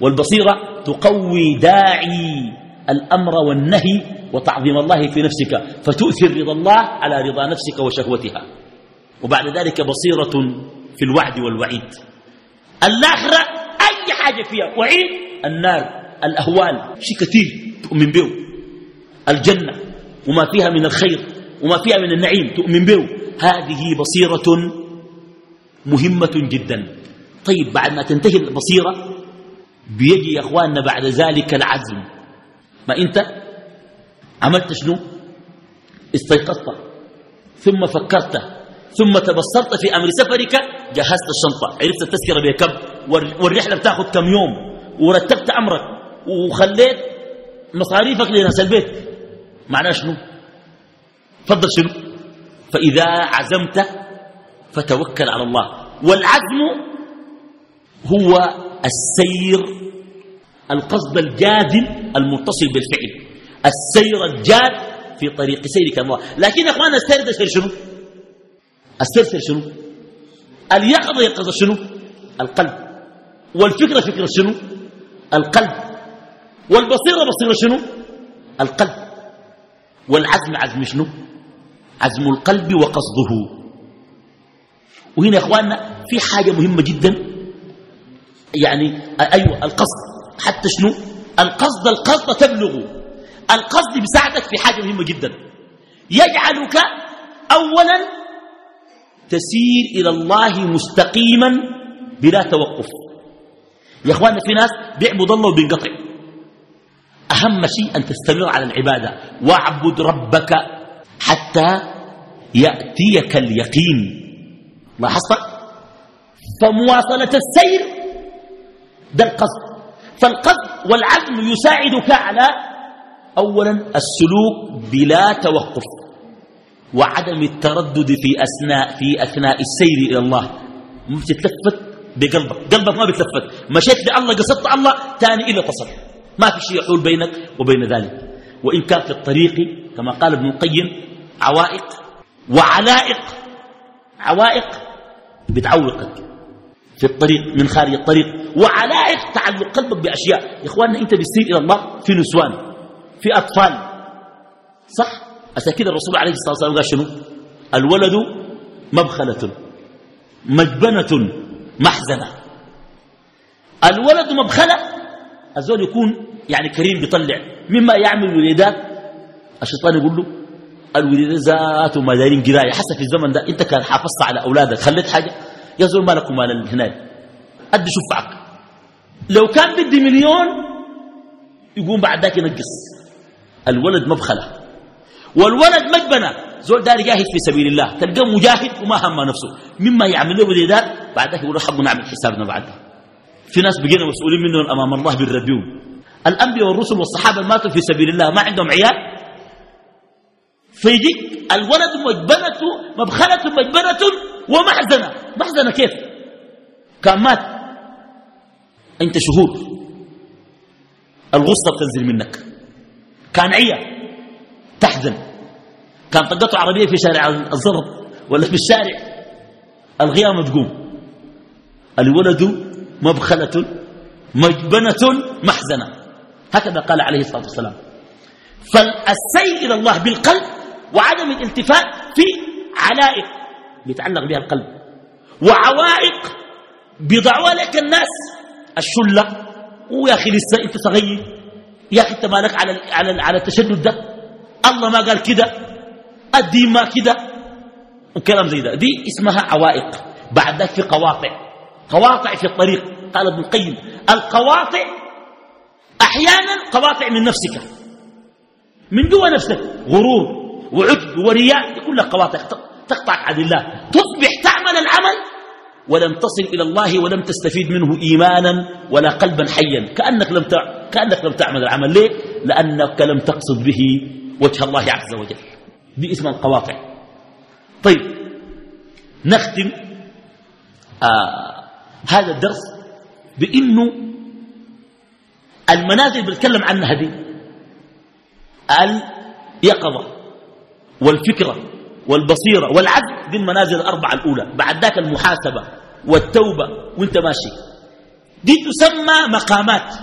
S2: والبصيرة تقوي داعي الأمر والنهي وتعظيم الله في نفسك فتؤثر رضا الله على رضا نفسك وشهوتها. وبعد ذلك بصيرة في الوعد والوعيد. الآخرة أي حاجة فيها وعيد النار الأهوال. شيء كثير تؤمن به. الجنة وما فيها من الخير وما فيها من النعيم تؤمن به. هذه بصيرة مهمة جدا. طيب بعد ما تنتهي البصيرة بيجي يا أخواننا بعد ذلك العزم. ما أنت؟ عملت شنو؟ استيقظت ثم فكرت ثم تبصرت في أمر سفرك جهزت الشنطة. عرفت التذكرة بكم والرحلة بتاخذ كم يوم؟ ورتبت أمرك وخليت مصاريفك لناس البيت. معناه شنو؟ فضل شنو؟ فإذا عزمت فتوكل على الله. والعزم هو السير القصد الجازم المتصل بالفعل. السير الجاد في طريق سيرك الله لكن يا اخوانا السير ده سير شنو؟ السير سير شنو؟ اليقظة يقظة شنو؟ القلب. والفكرة فكرة شنو؟ القلب. والبصيرة بصيرة شنو؟ القلب. والعزم عزم شنو؟ عزم القلب وقصده. وهنا يا إخواننا في حاجة مهمة جدا. يعني أيوه القصد. حتى شنو؟ القصد القصد تبلغ القصد بيساعدك في حاجة مهمة جدا. يجعلك أولا تسير إلى الله مستقيما بلا توقف. يا إخواننا في ناس بيعبد الله وبينقطع. أهم شيء أن تستمر على العبادة. واعبد ربك حتى يأتيك اليقين. لاحظت؟ فمواصلة السير ده القصد. فالقصد والعزم يساعدك على أولا السلوك بلا توقف وعدم التردد في أثناء, في أثناء السير إلى الله. ما بتتلفت؟ بقلبك. قلبك ما بتلفت. مشيت لله قصدت الله تاني إلى تصل. ما في شيء يحول بينك وبين ذلك. وإن كان في الطريق كما قال ابن القيم عوائق وعلائق. عوائق بتعوقك في الطريق من خارج الطريق. وعلائق تعلق قلبك بأشياء. يا إخواننا أنت بتسير إلى الله في نسوان في أطفال. صح؟ عشان كده الرسول عليه الصلاة والسلام قال شنو؟ الولد مبخلة مجبنة محزنة. الولد مبخلة الزول يكون يعني كريم بيطلع. مما يعمل وليدات الشيطان يقول له الوليدات ذاته ما دايرين قراية. حسب في الزمن ده انت كان حافظت على أولادك خليت حاجة. يا زول مالك ومال هناك أدي شفعك لو كان بدي مليون يقوم بعد ذاك ينقص. الولد مبخلة. والولد مجبنة زول دار جاهد في سبيل الله. تلقاه مجاهد وما هم نفسه. مما يعمل له وليدات بعد ذاك يقول حق نعمل حسابنا بعد. في ناس بقينا مسؤولين منهم أمام الله بالرديون الأنبياء والرسل والصحابة ماتوا في سبيل الله ما عندهم عيال. فيجيك الولد مجبنة مبخلة مجبنة ومحزنة. محزنة كيف؟ كان مات. أنت شهور الغصة بتنزل منك. كان عيا. تحزن. كان طقته عربية في شارع الزرب ولا في الشارع. الغيامة تقوم. الولد مبخلة مجبنة محزنة. هكذا قال عليه الصلاة والسلام. فالسير إلى الله بالقلب وعدم الالتفات في علائق بيتعلق بها القلب وعوائق بيضعوها لك الناس الشلة ويا أخي لسه أنت صغير يا أخي أنت مالك على, على, على التشدد ده؟ الله ما قال كده الدين ما كده. وكلام زي ده. دي اسمها عوائق. بعد ذلك في قواطع. قواطع في الطريق. قال ابن القيم. القواطع أحيانا قواطع من نفسك. من جوا نفسك. غرور وعجب ورياء كلها قواطع تقطعك عن الله. تصبح تعمل العمل ولم تصل إلى الله ولم تستفيد منه إيمانا ولا قلبا حيا. كأنك لم, كأنك لم تعمل العمل. ليه؟ لأنك لم تقصد به وجه الله عز وجل. دي اسمها القواطع. طيب نختم. آه هذا الدرس بأنه المنازل اللي بنتكلم عنها دي. اليقظة والفكرة والبصيرة والعدل دي المنازل الأربعة الأولى. بعد ذاك المحاسبة والتوبة وانت ماشي. دي تسمى مقامات.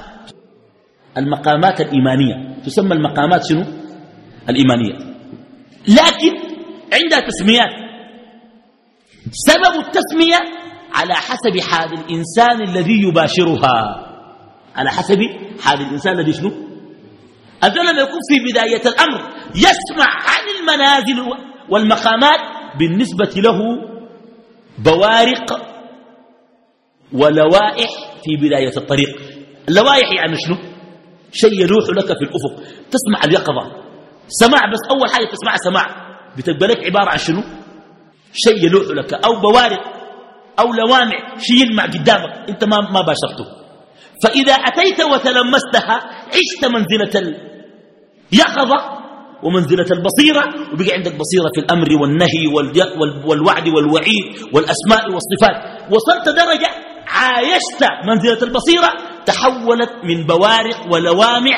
S2: المقامات الإيمانية. تسمى المقامات شنو؟ الإيمانية. لكن عندها تسميات. سبب التسمية على حسب حال الإنسان الذي يباشرها. على حسب حال الإنسان الذي شنو؟ الذي لما يكون في بداية الأمر يسمع عن المنازل والمقامات بالنسبة له بوارق ولوائح في بداية الطريق. اللوائح يعني شنو؟ شيء يلوح لك في الأفق. تسمع اليقظة. سماع بس أول حاجة تسمع سماع. بتبقى لك عبارة عن شنو؟ شيء يلوح لك أو بوارق. أو لوامع شيء يلمع قدامك. أنت ما, ما باشرته. فإذا أتيت وتلمستها عشت منزلة اليقظة ومنزلة البصيرة وبقى عندك بصيرة في الأمر والنهي والوعد والوعيد والأسماء والصفات. وصلت درجة عايشت منزلة البصيرة تحولت من بوارق ولوامع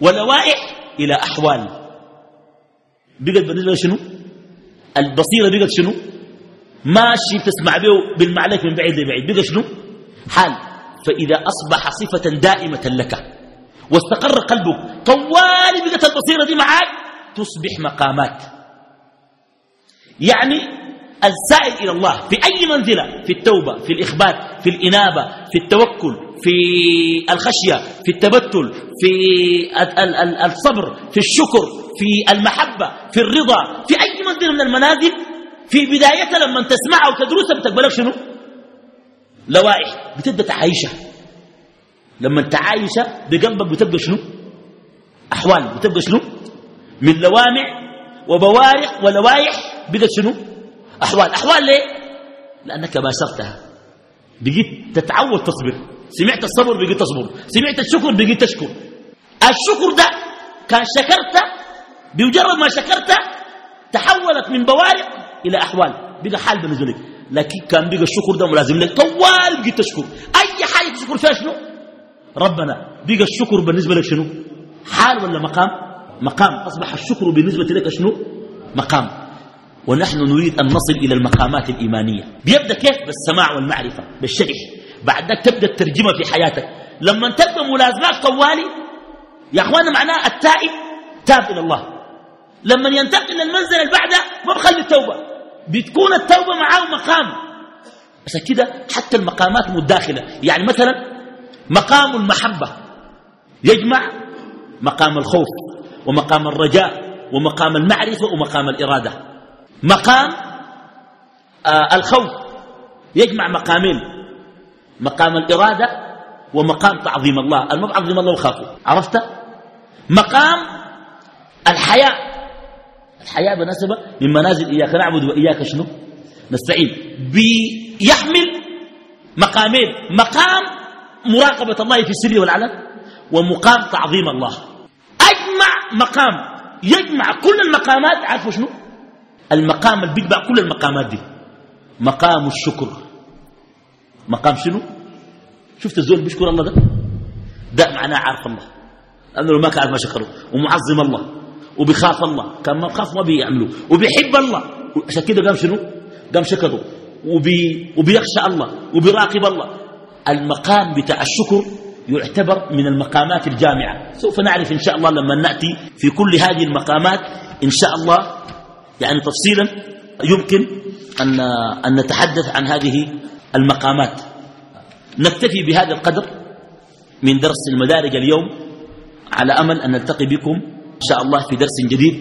S2: ولوائح إلى أحوال. بقت بالنسبة شنو؟ البصيرة بقت شنو؟ ماشي تسمع به بالمعلك من بعيد لبعيد. بقى شنو؟ حال. فإذا أصبح صفة دائمة لك واستقر قلبك طوال بقت البصيرة دي معاك تصبح مقامات. يعني السائل إلى الله في أي منزلة في التوبة في الإخبات في الإنابة في التوكل في الخشية في التبتل في الصبر في الشكر في المحبة في الرضا في أي منزل من المنازل في بدايتها لما تسمعها وتدرسها بتقبلك شنو؟ لوائح بتبدأ تعايشها لما تعايشها بقلبك بتبقى شنو؟ أحوال بتبقى شنو؟ من لوامع وبوارق ولوائح بقت شنو؟ أحوال. أحوال ليه؟ لأنك باشرتها بقيت تتعود تصبر. سمعت الصبر بقيت تصبر. سمعت الشكر بقيت تشكر. الشكر ده كان شكرت بمجرد ما شكرت تحولت من بوارق إلى أحوال. بقى حال بالنسبة لك. لكن كان بقى الشكر ده ملازم لك. طوال بقيت تشكر أي حاجة تشكر فيها شنو؟ ربنا. بقى الشكر بالنسبة لك شنو؟ حال ولا مقام؟ مقام. أصبح الشكر بالنسبة لك شنو؟ مقام. ونحن نريد أن نصل إلى المقامات الإيمانية. بيبدأ كيف؟ بالسماع والمعرفة. بالشرح بعد ذلك تبدأ الترجمة في حياتك. لما تبقى ملازمات طوالي يا أخوانا معناه التائب تاب إلى الله. لما ينتقل للمنزل اللي بعده ما بخلي التوبة. بتكون التوبة معاه مقام عشان كده حتى المقامات متداخلة يعني مثلا مقام المحبة. يجمع مقام الخوف ومقام الرجاء ومقام المعرفة ومقام الإرادة. مقام آه الخوف. يجمع مقامين. مقام الإرادة ومقام تعظيم الله. المقام تعظيم الله وخافه. عرفت؟ مقام الحياة الحياة بنسبة من منازل إياك نعبد وإياك شنو؟ نستعين. بيحمل مقامين. مقام مراقبة الله في السر والعلن ومقام تعظيم الله. أجمع مقام. يجمع كل المقامات. عارفوا شنو؟ المقام اللي بيجمع كل المقامات دي. مقام الشكر. مقام شنو؟ شفت الزول بيشكر الله ده؟ ده معناه عارف الله. لأنه لو ما كان ما شكره. ومعظم الله. وبيخاف الله. كان ما بخاف ما بيعمله وبيحب الله. عشان كده قام شنو؟ قام شكره وبي وبيخشى الله. وبيراقب الله. المقام بتاع الشكر يعتبر من المقامات الجامعة. سوف نعرف إن شاء الله لما نأتي في كل هذه المقامات إن شاء الله. يعني تفصيلا يمكن أن, أن نتحدث عن هذه المقامات. نكتفي بهذا القدر من درس المدارج اليوم على أمل أن نلتقي بكم إن شاء الله في درس جديد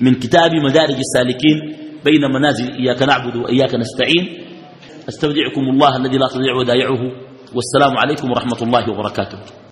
S2: من كتاب مدارج السالكين بين منازل إياك نعبد وإياك نستعين. أستودعكم الله الذي لا تضيع ودائعه. والسلام عليكم ورحمة الله وبركاته.